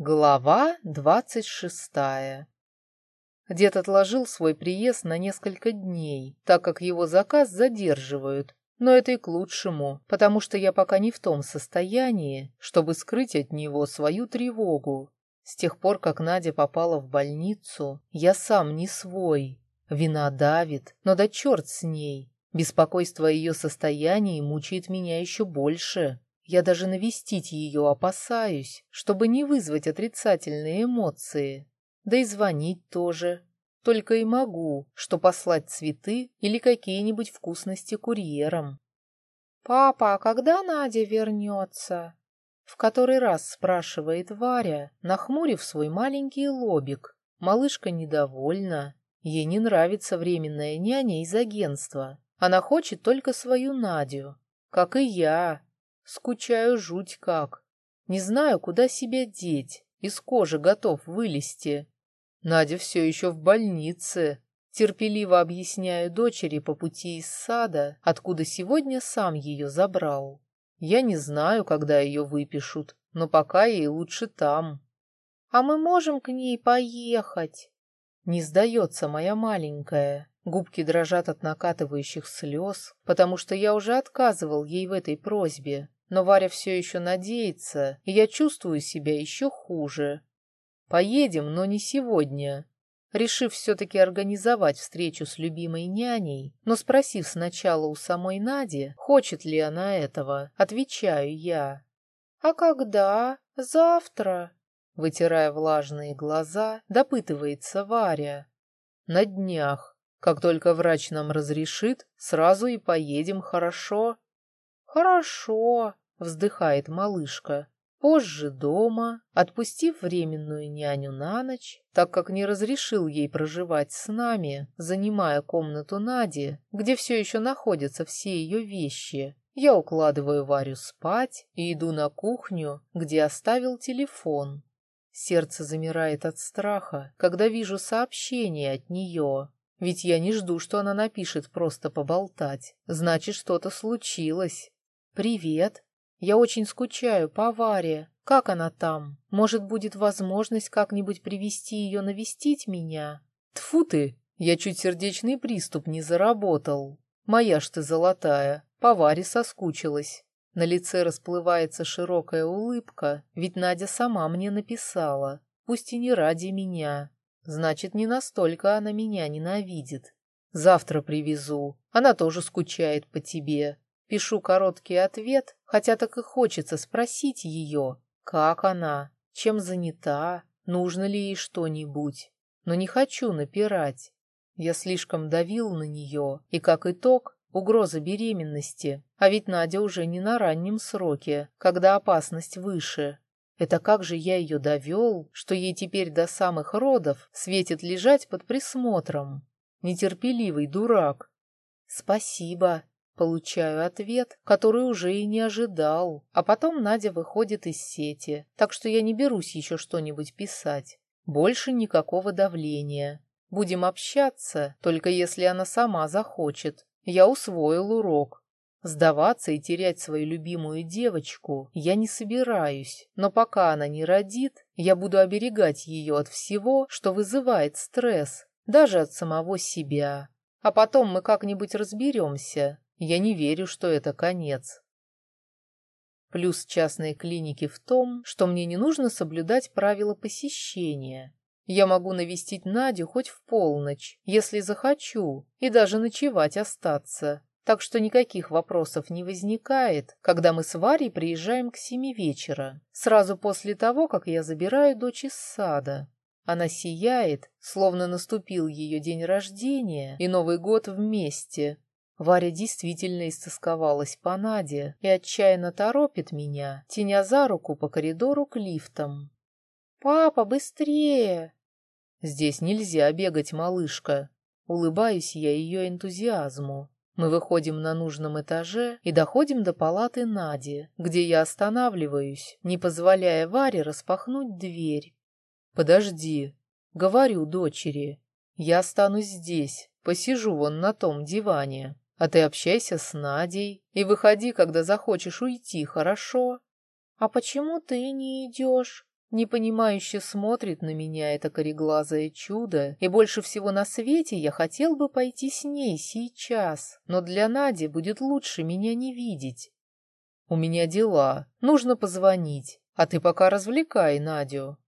Глава двадцать шестая Дед отложил свой приезд на несколько дней, так как его заказ задерживают, но это и к лучшему, потому что я пока не в том состоянии, чтобы скрыть от него свою тревогу. С тех пор, как Надя попала в больницу, я сам не свой. Вина давит, но да черт с ней. Беспокойство о ее состоянии мучает меня еще больше. Я даже навестить ее опасаюсь, чтобы не вызвать отрицательные эмоции. Да и звонить тоже. Только и могу, что послать цветы или какие-нибудь вкусности курьером. «Папа, а когда Надя вернется?» В который раз спрашивает Варя, нахмурив свой маленький лобик. Малышка недовольна. Ей не нравится временная няня из агентства. Она хочет только свою Надю. Как и я, Скучаю жуть как. Не знаю, куда себя деть. Из кожи готов вылезти. Надя все еще в больнице. Терпеливо объясняю дочери по пути из сада, откуда сегодня сам ее забрал. Я не знаю, когда ее выпишут, но пока ей лучше там. А мы можем к ней поехать? Не сдается моя маленькая. Губки дрожат от накатывающих слез, потому что я уже отказывал ей в этой просьбе. Но Варя все еще надеется, и я чувствую себя еще хуже. Поедем, но не сегодня. Решив все-таки организовать встречу с любимой няней, но спросив сначала у самой Нади, хочет ли она этого, отвечаю я. «А когда? Завтра?» Вытирая влажные глаза, допытывается Варя. «На днях. Как только врач нам разрешит, сразу и поедем, хорошо?» «Хорошо», — вздыхает малышка. Позже дома, отпустив временную няню на ночь, так как не разрешил ей проживать с нами, занимая комнату Нади, где все еще находятся все ее вещи, я укладываю Варю спать и иду на кухню, где оставил телефон. Сердце замирает от страха, когда вижу сообщение от нее. Ведь я не жду, что она напишет просто поболтать. Значит, что-то случилось. «Привет. Я очень скучаю по Варе. Как она там? Может, будет возможность как-нибудь привести ее навестить меня?» Тфу ты! Я чуть сердечный приступ не заработал. Моя ж ты золотая. По Варе соскучилась. На лице расплывается широкая улыбка, ведь Надя сама мне написала. Пусть и не ради меня. Значит, не настолько она меня ненавидит. Завтра привезу. Она тоже скучает по тебе. Пишу короткий ответ, хотя так и хочется спросить ее, как она, чем занята, нужно ли ей что-нибудь. Но не хочу напирать. Я слишком давил на нее, и как итог угроза беременности. А ведь Надя уже не на раннем сроке, когда опасность выше. Это как же я ее довел, что ей теперь до самых родов светит лежать под присмотром? Нетерпеливый дурак. Спасибо, Получаю ответ, который уже и не ожидал. А потом Надя выходит из сети, так что я не берусь еще что-нибудь писать. Больше никакого давления. Будем общаться, только если она сама захочет. Я усвоил урок. Сдаваться и терять свою любимую девочку я не собираюсь, но пока она не родит, я буду оберегать ее от всего, что вызывает стресс, даже от самого себя. А потом мы как-нибудь разберемся, я не верю, что это конец. Плюс частной клиники в том, что мне не нужно соблюдать правила посещения. Я могу навестить Надю хоть в полночь, если захочу, и даже ночевать остаться. Так что никаких вопросов не возникает, когда мы с Варей приезжаем к семи вечера, сразу после того, как я забираю дочь из сада. Она сияет, словно наступил ее день рождения и Новый год вместе, Варя действительно истосковалась по Наде и отчаянно торопит меня, теня за руку по коридору к лифтам. «Папа, быстрее!» «Здесь нельзя бегать, малышка!» Улыбаюсь я ее энтузиазму. Мы выходим на нужном этаже и доходим до палаты Нади, где я останавливаюсь, не позволяя Варе распахнуть дверь. «Подожди», — говорю дочери, — «я останусь здесь, посижу вон на том диване». А ты общайся с Надей и выходи, когда захочешь уйти, хорошо? А почему ты не идешь? Непонимающе смотрит на меня это кореглазое чудо, и больше всего на свете я хотел бы пойти с ней сейчас, но для Нади будет лучше меня не видеть. У меня дела, нужно позвонить, а ты пока развлекай Надю.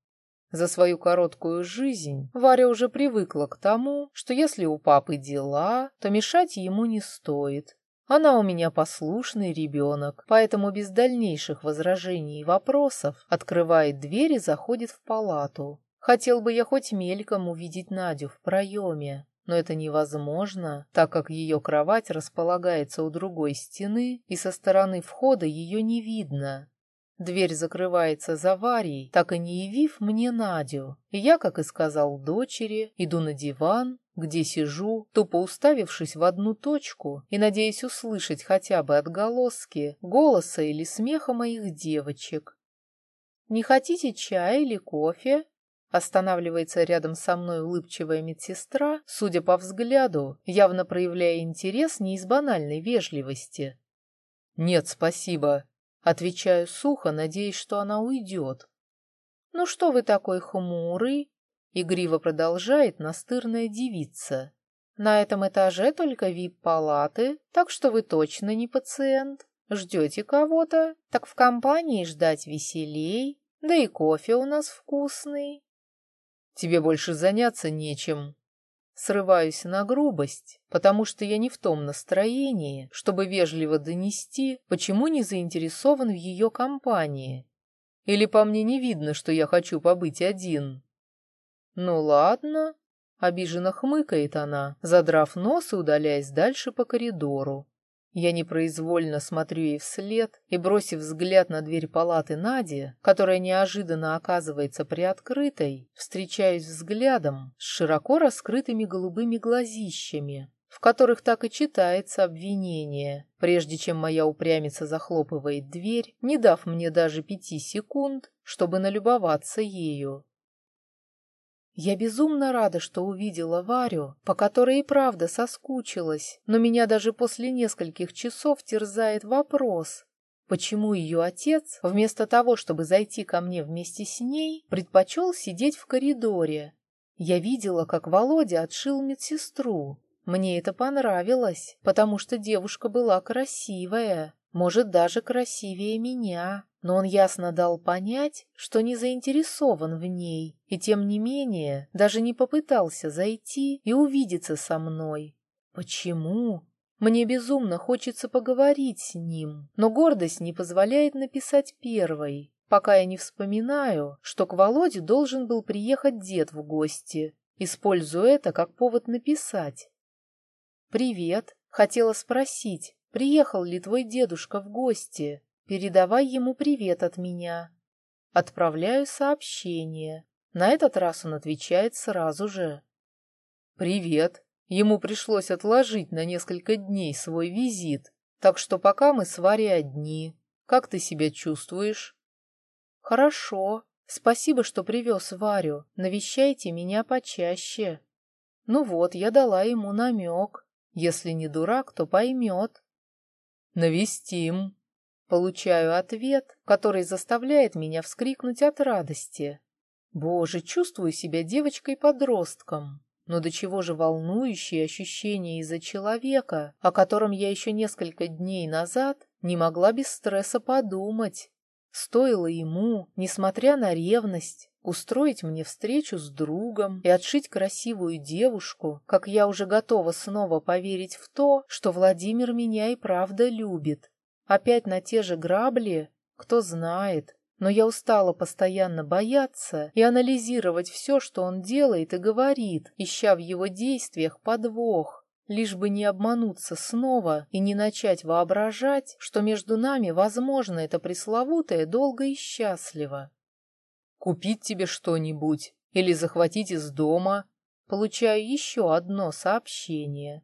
За свою короткую жизнь Варя уже привыкла к тому, что если у папы дела, то мешать ему не стоит. Она у меня послушный ребенок, поэтому без дальнейших возражений и вопросов открывает дверь и заходит в палату. Хотел бы я хоть мельком увидеть Надю в проеме, но это невозможно, так как ее кровать располагается у другой стены, и со стороны входа ее не видно. Дверь закрывается за Варей, так и не явив мне Надю, я, как и сказал дочери, иду на диван, где сижу, тупо уставившись в одну точку и надеясь услышать хотя бы отголоски голоса или смеха моих девочек. «Не хотите чая или кофе?» Останавливается рядом со мной улыбчивая медсестра, судя по взгляду, явно проявляя интерес не из банальной вежливости. «Нет, спасибо», — отвечаю сухо, надеясь, что она уйдет. «Ну что вы такой хмурый?» Игриво продолжает настырная девица. На этом этаже только вип-палаты, так что вы точно не пациент. Ждете кого-то, так в компании ждать веселей, да и кофе у нас вкусный. Тебе больше заняться нечем. Срываюсь на грубость, потому что я не в том настроении, чтобы вежливо донести, почему не заинтересован в ее компании. Или по мне не видно, что я хочу побыть один. «Ну ладно», — обиженно хмыкает она, задрав нос и удаляясь дальше по коридору. Я непроизвольно смотрю ей вслед и, бросив взгляд на дверь палаты Нади, которая неожиданно оказывается приоткрытой, встречаюсь взглядом с широко раскрытыми голубыми глазищами, в которых так и читается обвинение, прежде чем моя упрямица захлопывает дверь, не дав мне даже пяти секунд, чтобы налюбоваться ею. Я безумно рада, что увидела Варю, по которой и правда соскучилась, но меня даже после нескольких часов терзает вопрос, почему ее отец, вместо того, чтобы зайти ко мне вместе с ней, предпочел сидеть в коридоре. Я видела, как Володя отшил медсестру. Мне это понравилось, потому что девушка была красивая, может, даже красивее меня но он ясно дал понять, что не заинтересован в ней, и тем не менее даже не попытался зайти и увидеться со мной. Почему? Мне безумно хочется поговорить с ним, но гордость не позволяет написать первой, пока я не вспоминаю, что к Володе должен был приехать дед в гости. Использую это как повод написать. «Привет. Хотела спросить, приехал ли твой дедушка в гости?» Передавай ему привет от меня. Отправляю сообщение. На этот раз он отвечает сразу же. Привет. Ему пришлось отложить на несколько дней свой визит, так что пока мы с Варей одни. Как ты себя чувствуешь? Хорошо. Спасибо, что привез Варю. Навещайте меня почаще. Ну вот, я дала ему намек. Если не дурак, то поймет. Навестим. Получаю ответ, который заставляет меня вскрикнуть от радости. Боже, чувствую себя девочкой-подростком. Но до чего же волнующие ощущения из-за человека, о котором я еще несколько дней назад не могла без стресса подумать. Стоило ему, несмотря на ревность, устроить мне встречу с другом и отшить красивую девушку, как я уже готова снова поверить в то, что Владимир меня и правда любит. Опять на те же грабли? Кто знает. Но я устала постоянно бояться и анализировать все, что он делает и говорит, ища в его действиях подвох, лишь бы не обмануться снова и не начать воображать, что между нами возможно это пресловутое долго и счастливо. «Купить тебе что-нибудь или захватить из дома?» Получаю еще одно сообщение.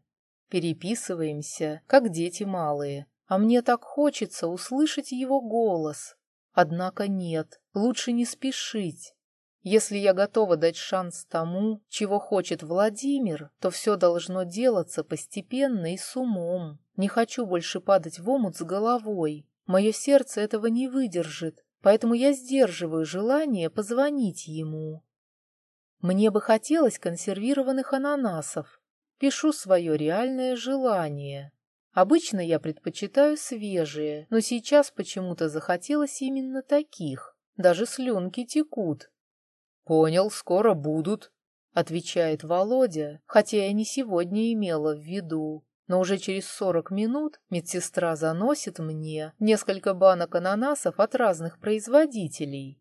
Переписываемся, как дети малые. А мне так хочется услышать его голос. Однако нет, лучше не спешить. Если я готова дать шанс тому, чего хочет Владимир, то все должно делаться постепенно и с умом. Не хочу больше падать в омут с головой. Мое сердце этого не выдержит, поэтому я сдерживаю желание позвонить ему. Мне бы хотелось консервированных ананасов. Пишу свое реальное желание. Обычно я предпочитаю свежие, но сейчас почему-то захотелось именно таких. Даже слюнки текут. «Понял, скоро будут», — отвечает Володя, хотя я не сегодня имела в виду. Но уже через сорок минут медсестра заносит мне несколько банок ананасов от разных производителей.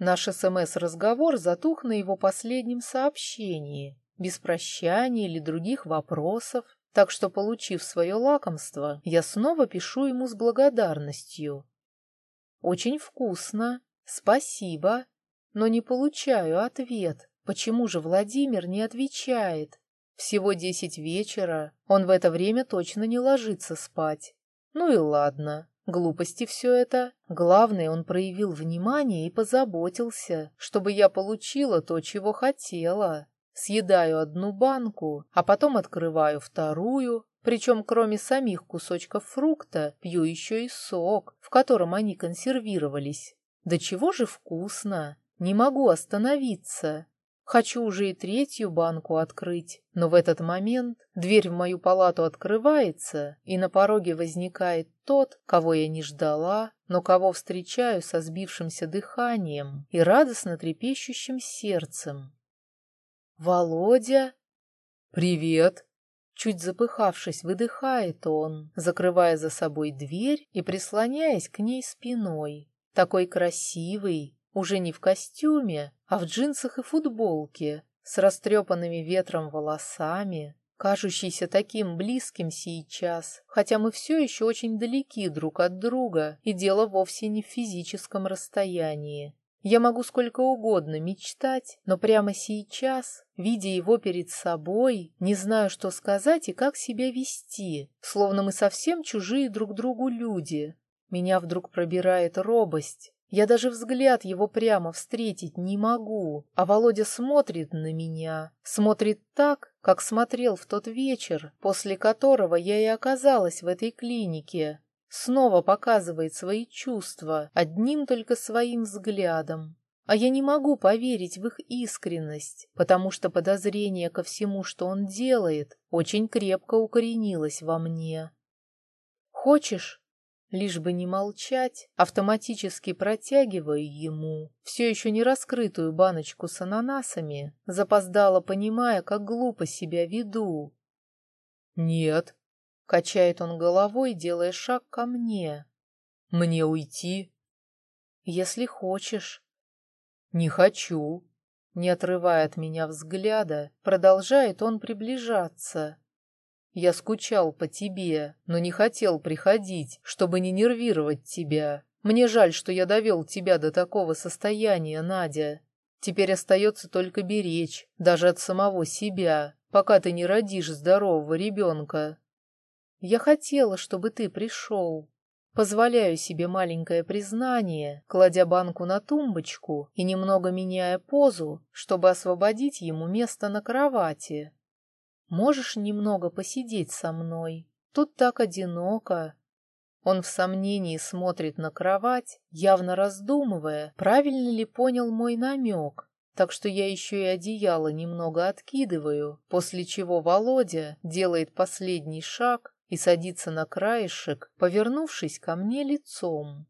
Наш СМС-разговор затух на его последнем сообщении, без прощания или других вопросов, так что, получив свое лакомство, я снова пишу ему с благодарностью. «Очень вкусно, спасибо», но не получаю ответ. Почему же Владимир не отвечает? Всего десять вечера, он в это время точно не ложится спать. Ну и ладно, глупости все это. Главное, он проявил внимание и позаботился, чтобы я получила то, чего хотела. Съедаю одну банку, а потом открываю вторую, причем кроме самих кусочков фрукта пью еще и сок, в котором они консервировались. Да чего же вкусно! Не могу остановиться. Хочу уже и третью банку открыть, но в этот момент дверь в мою палату открывается, и на пороге возникает тот, кого я не ждала, но кого встречаю со сбившимся дыханием и радостно трепещущим сердцем. «Володя?» «Привет!» Чуть запыхавшись, выдыхает он, закрывая за собой дверь и прислоняясь к ней спиной. Такой красивый, уже не в костюме, а в джинсах и футболке, с растрепанными ветром волосами, кажущийся таким близким сейчас, хотя мы все еще очень далеки друг от друга, и дело вовсе не в физическом расстоянии. Я могу сколько угодно мечтать, но прямо сейчас, видя его перед собой, не знаю, что сказать и как себя вести, словно мы совсем чужие друг другу люди. Меня вдруг пробирает робость, я даже взгляд его прямо встретить не могу, а Володя смотрит на меня, смотрит так, как смотрел в тот вечер, после которого я и оказалась в этой клинике. Снова показывает свои чувства одним только своим взглядом. А я не могу поверить в их искренность, потому что подозрение ко всему, что он делает, очень крепко укоренилось во мне. «Хочешь, Лишь бы не молчать, автоматически протягиваю ему все еще не раскрытую баночку с ананасами, запоздало понимая, как глупо себя веду. «Нет», — качает он головой, делая шаг ко мне. «Мне уйти?» «Если хочешь». «Не хочу», не отрывая от меня взгляда, продолжает он приближаться. Я скучал по тебе, но не хотел приходить, чтобы не нервировать тебя. Мне жаль, что я довел тебя до такого состояния, Надя. Теперь остается только беречь, даже от самого себя, пока ты не родишь здорового ребенка. Я хотела, чтобы ты пришел. Позволяю себе маленькое признание, кладя банку на тумбочку и немного меняя позу, чтобы освободить ему место на кровати. Можешь немного посидеть со мной? Тут так одиноко. Он в сомнении смотрит на кровать, явно раздумывая, правильно ли понял мой намек. Так что я еще и одеяло немного откидываю, после чего Володя делает последний шаг и садится на краешек, повернувшись ко мне лицом.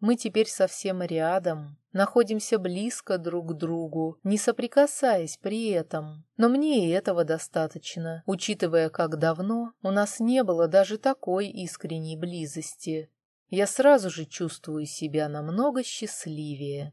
Мы теперь совсем рядом, находимся близко друг к другу, не соприкасаясь при этом. Но мне и этого достаточно, учитывая, как давно у нас не было даже такой искренней близости. Я сразу же чувствую себя намного счастливее.